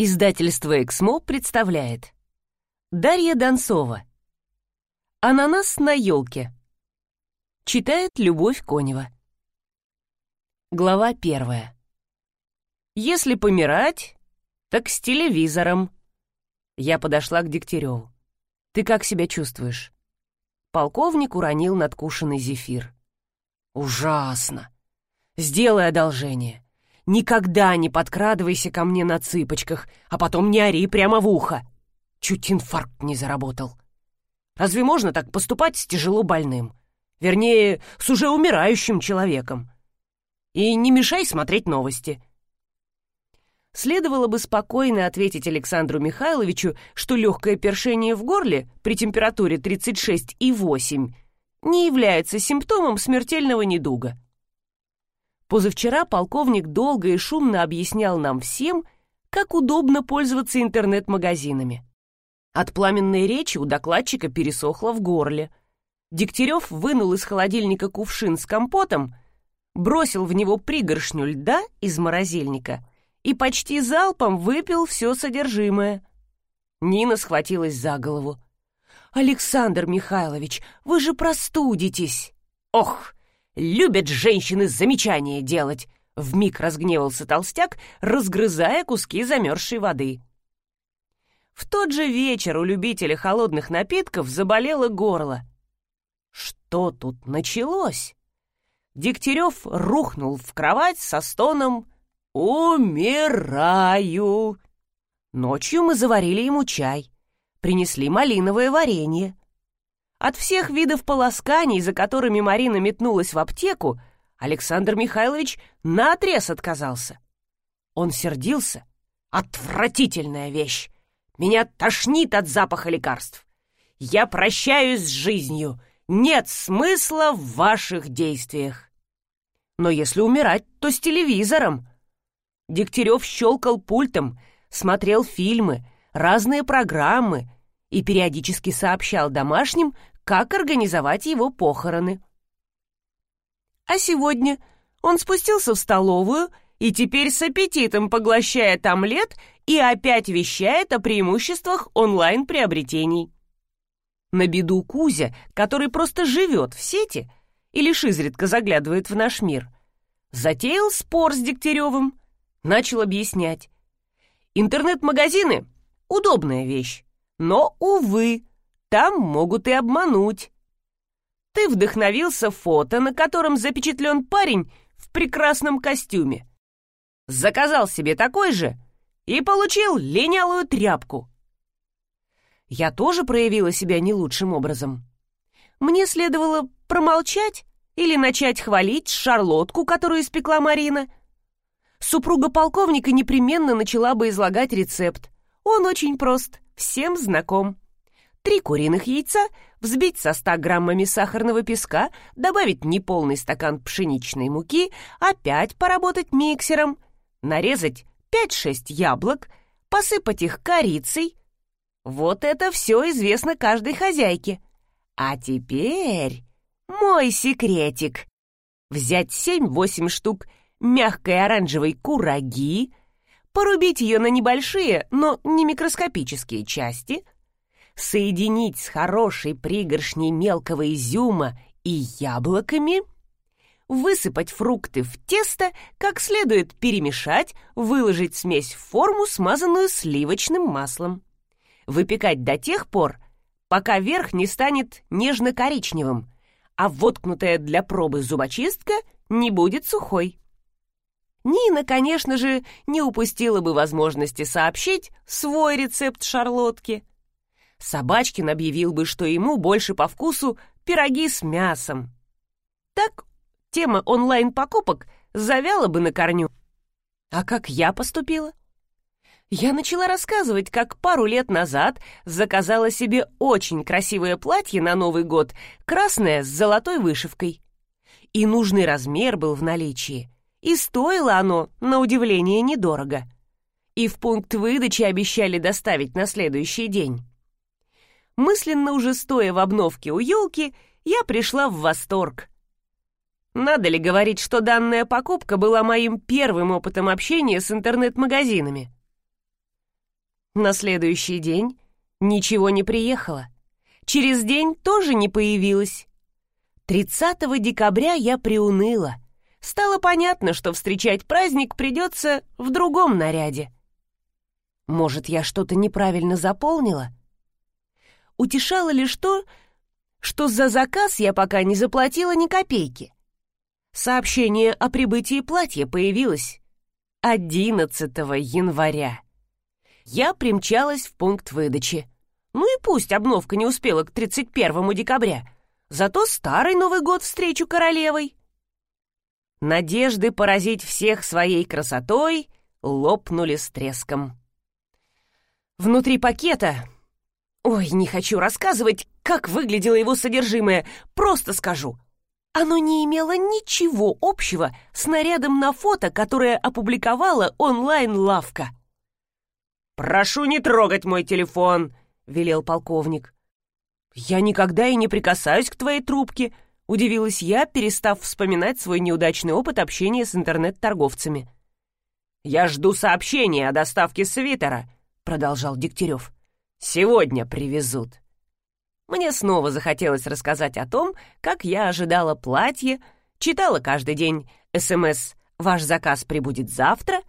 Издательство «Эксмо» представляет Дарья Донцова «Ананас на елке» Читает Любовь Конева Глава первая «Если помирать, так с телевизором». Я подошла к Дегтяреву. «Ты как себя чувствуешь?» Полковник уронил надкушенный зефир. «Ужасно! Сделай одолжение. Никогда не подкрадывайся ко мне на цыпочках, а потом не ори прямо в ухо. Чуть инфаркт не заработал. Разве можно так поступать с тяжело больным? Вернее, с уже умирающим человеком. И не мешай смотреть новости. Следовало бы спокойно ответить Александру Михайловичу, что легкое першение в горле при температуре 36,8 не является симптомом смертельного недуга. Позавчера полковник долго и шумно объяснял нам всем, как удобно пользоваться интернет-магазинами. От пламенной речи у докладчика пересохло в горле. Дегтярев вынул из холодильника кувшин с компотом, бросил в него пригоршню льда из морозильника и почти залпом выпил все содержимое. Нина схватилась за голову. «Александр Михайлович, вы же простудитесь!» «Ох, Любят женщины замечания делать!» Вмиг разгневался толстяк, разгрызая куски замерзшей воды. В тот же вечер у любителя холодных напитков заболело горло. Что тут началось? Дегтярев рухнул в кровать со стоном «Умираю!». Ночью мы заварили ему чай, принесли малиновое варенье. От всех видов полосканий, за которыми Марина метнулась в аптеку, Александр Михайлович наотрез отказался. Он сердился. «Отвратительная вещь! Меня тошнит от запаха лекарств! Я прощаюсь с жизнью! Нет смысла в ваших действиях!» Но если умирать, то с телевизором. Дегтярев щелкал пультом, смотрел фильмы, разные программы и периодически сообщал домашним, как организовать его похороны. А сегодня он спустился в столовую и теперь с аппетитом поглощает омлет и опять вещает о преимуществах онлайн-приобретений. На беду Кузя, который просто живет в сети и лишь изредка заглядывает в наш мир, затеял спор с Дегтяревым, начал объяснять. Интернет-магазины — удобная вещь, но, увы, там могут и обмануть. Ты вдохновился фото, на котором запечатлен парень в прекрасном костюме. Заказал себе такой же и получил линялую тряпку. Я тоже проявила себя не лучшим образом. Мне следовало промолчать или начать хвалить шарлотку, которую испекла Марина. Супруга полковника непременно начала бы излагать рецепт. Он очень прост, всем знаком три куриных яйца, взбить со 100 граммами сахарного песка, добавить неполный стакан пшеничной муки, опять поработать миксером, нарезать 5-6 яблок, посыпать их корицей. Вот это все известно каждой хозяйке. А теперь мой секретик. Взять 7-8 штук мягкой оранжевой кураги, порубить ее на небольшие, но не микроскопические части — соединить с хорошей пригоршней мелкого изюма и яблоками, высыпать фрукты в тесто, как следует перемешать, выложить смесь в форму, смазанную сливочным маслом. Выпекать до тех пор, пока верх не станет нежно-коричневым, а воткнутая для пробы зубочистка не будет сухой. Нина, конечно же, не упустила бы возможности сообщить свой рецепт шарлотки. Собачкин объявил бы, что ему больше по вкусу пироги с мясом. Так тема онлайн-покупок завяла бы на корню. А как я поступила? Я начала рассказывать, как пару лет назад заказала себе очень красивое платье на Новый год, красное с золотой вышивкой. И нужный размер был в наличии. И стоило оно, на удивление, недорого. И в пункт выдачи обещали доставить на следующий день. Мысленно уже стоя в обновке у елки, я пришла в восторг. Надо ли говорить, что данная покупка была моим первым опытом общения с интернет-магазинами? На следующий день ничего не приехало. Через день тоже не появилось. 30 декабря я приуныла. Стало понятно, что встречать праздник придется в другом наряде. Может, я что-то неправильно заполнила? Утешало лишь то, что за заказ я пока не заплатила ни копейки. Сообщение о прибытии платья появилось 11 января. Я примчалась в пункт выдачи. Ну и пусть обновка не успела к 31 декабря, зато старый Новый год встречу королевой. Надежды поразить всех своей красотой лопнули с треском. Внутри пакета... Ой, не хочу рассказывать, как выглядело его содержимое, просто скажу. Оно не имело ничего общего с нарядом на фото, которое опубликовала онлайн-лавка. «Прошу не трогать мой телефон», — велел полковник. «Я никогда и не прикасаюсь к твоей трубке», — удивилась я, перестав вспоминать свой неудачный опыт общения с интернет-торговцами. «Я жду сообщения о доставке свитера», — продолжал Дегтярев. «Сегодня привезут». Мне снова захотелось рассказать о том, как я ожидала платье, читала каждый день СМС «Ваш заказ прибудет завтра»,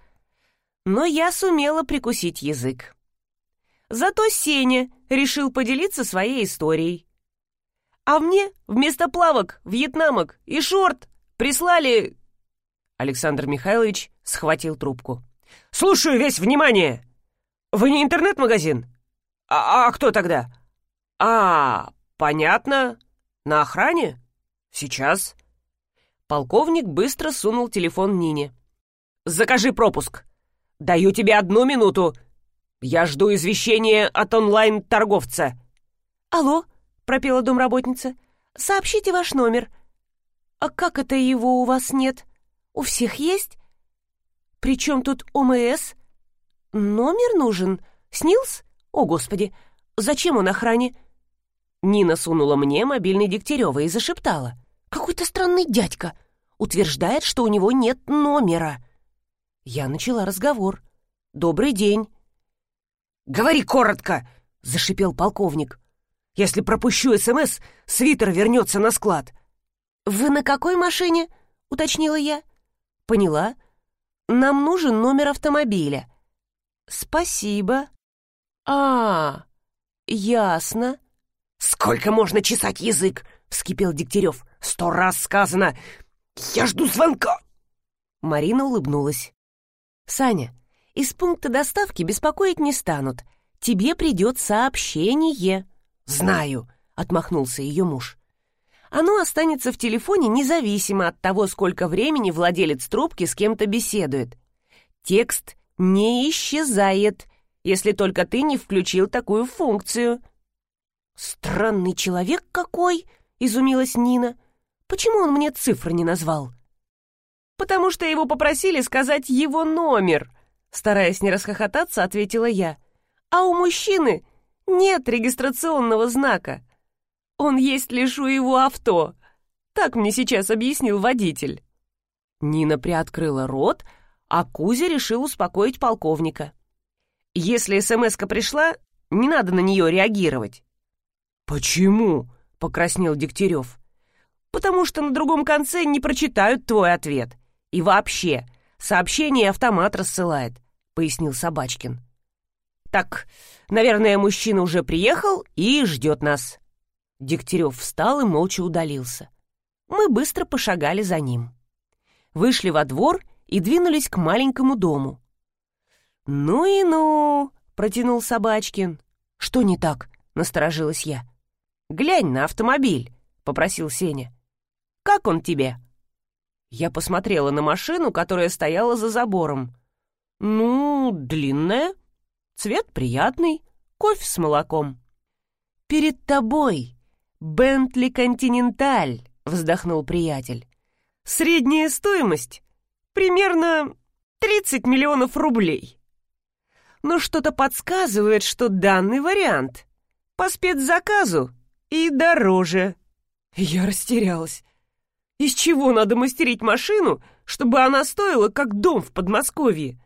но я сумела прикусить язык. Зато Сеня решил поделиться своей историей. А мне вместо плавок, вьетнамок и шорт прислали... Александр Михайлович схватил трубку. «Слушаю весь внимание! Вы не интернет-магазин? А, а кто тогда? «А, понятно. На охране? Сейчас». Полковник быстро сунул телефон Нине. «Закажи пропуск. Даю тебе одну минуту. Я жду извещения от онлайн-торговца». «Алло», — пропела домработница, — «сообщите ваш номер». «А как это его у вас нет? У всех есть?» «При чем тут ОМС?» «Номер нужен? Снилс? О, Господи! Зачем он охране?» Нина сунула мне мобильный Дегтярева и зашептала. «Какой-то странный дядька. Утверждает, что у него нет номера». Я начала разговор. «Добрый день». «Говори коротко!» — зашипел полковник. «Если пропущу СМС, свитер вернется на склад». «Вы на какой машине?» — уточнила я. «Поняла. Нам нужен номер автомобиля». «Спасибо». «А, ясно». «Сколько можно чесать язык?» — вскипел Дегтярев. «Сто раз сказано! Я жду звонка!» Марина улыбнулась. «Саня, из пункта доставки беспокоить не станут. Тебе придет сообщение». «Знаю», — отмахнулся ее муж. «Оно останется в телефоне независимо от того, сколько времени владелец трубки с кем-то беседует. Текст не исчезает, если только ты не включил такую функцию». «Странный человек какой!» — изумилась Нина. «Почему он мне цифры не назвал?» «Потому что его попросили сказать его номер», — стараясь не расхохотаться, ответила я. «А у мужчины нет регистрационного знака. Он есть лишь у его авто. Так мне сейчас объяснил водитель». Нина приоткрыла рот, а Кузя решил успокоить полковника. «Если смс пришла, не надо на нее реагировать. «Почему?» — покраснел Дегтярев. «Потому что на другом конце не прочитают твой ответ. И вообще, сообщение автомат рассылает», — пояснил Собачкин. «Так, наверное, мужчина уже приехал и ждет нас». Дегтярев встал и молча удалился. Мы быстро пошагали за ним. Вышли во двор и двинулись к маленькому дому. «Ну и ну!» — протянул Собачкин. «Что не так?» — насторожилась я. «Глянь на автомобиль», — попросил Сеня. «Как он тебе?» Я посмотрела на машину, которая стояла за забором. «Ну, длинная, цвет приятный, кофе с молоком». «Перед тобой Бентли Континенталь», — вздохнул приятель. «Средняя стоимость примерно 30 миллионов рублей». Но что-то подсказывает, что данный вариант по спецзаказу и дороже. Я растерялась. Из чего надо мастерить машину, чтобы она стоила, как дом в Подмосковье?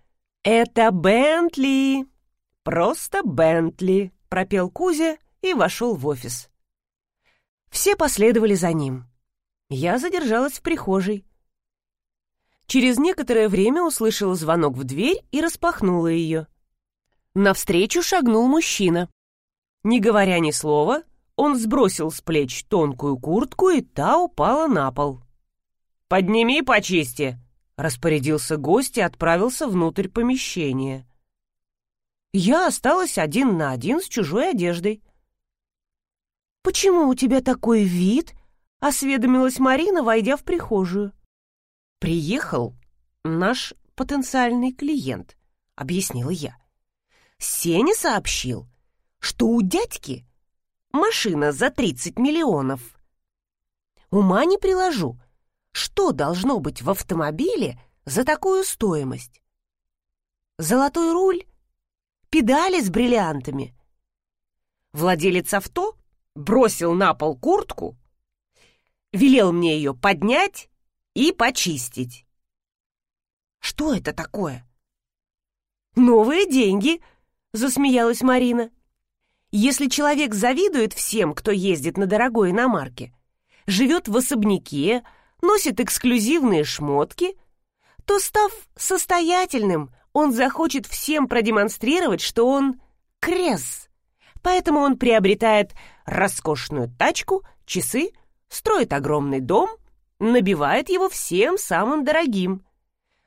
Это Бентли, «Просто Бентли», — пропел Кузя и вошел в офис. Все последовали за ним. Я задержалась в прихожей. Через некоторое время услышала звонок в дверь и распахнула ее. Навстречу шагнул мужчина. Не говоря ни слова, он сбросил с плеч тонкую куртку, и та упала на пол. «Подними, почисти!» — распорядился гость и отправился внутрь помещения. Я осталась один на один с чужой одеждой. «Почему у тебя такой вид?» — осведомилась Марина, войдя в прихожую. «Приехал наш потенциальный клиент», — объяснила я. Сеня сообщил, что у дядьки машина за 30 миллионов. Ума не приложу, что должно быть в автомобиле за такую стоимость? Золотой руль? Педали с бриллиантами? Владелец авто бросил на пол куртку, велел мне ее поднять и почистить. Что это такое? Новые деньги, засмеялась Марина. Если человек завидует всем, кто ездит на дорогой иномарке, живет в особняке, носит эксклюзивные шмотки, то, став состоятельным, он захочет всем продемонстрировать, что он крез. Поэтому он приобретает роскошную тачку, часы, строит огромный дом, набивает его всем самым дорогим.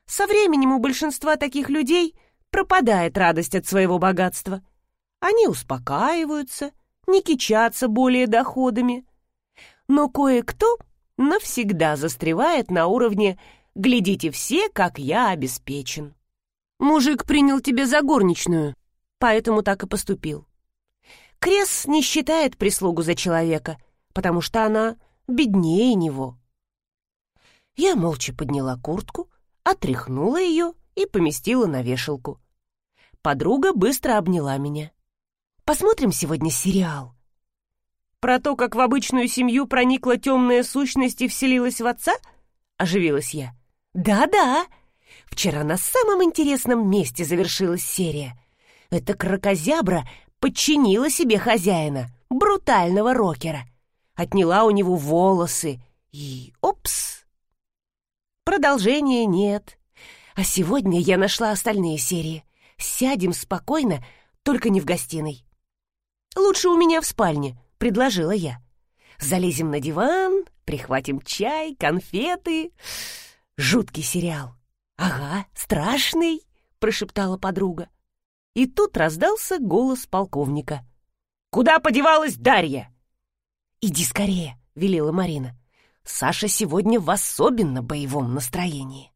Со временем у большинства таких людей пропадает радость от своего богатства. Они успокаиваются, не кичатся более доходами. Но кое-кто навсегда застревает на уровне «глядите все, как я обеспечен». Мужик принял тебя за горничную, поэтому так и поступил. Крес не считает прислугу за человека, потому что она беднее него. Я молча подняла куртку, отряхнула ее и поместила на вешалку. Подруга быстро обняла меня. «Посмотрим сегодня сериал?» Про то, как в обычную семью проникла темная сущность и вселилась в отца? Оживилась я. Да-да. Вчера на самом интересном месте завершилась серия. Эта крокозябра подчинила себе хозяина, брутального рокера. Отняла у него волосы и... Опс! Продолжения нет. А сегодня я нашла остальные серии. Сядем спокойно, только не в гостиной. Лучше у меня в спальне, — предложила я. «Залезем на диван, прихватим чай, конфеты. Жуткий сериал». «Ага, страшный», — прошептала подруга. И тут раздался голос полковника. «Куда подевалась Дарья?» «Иди скорее», — велела Марина. «Саша сегодня в особенно боевом настроении».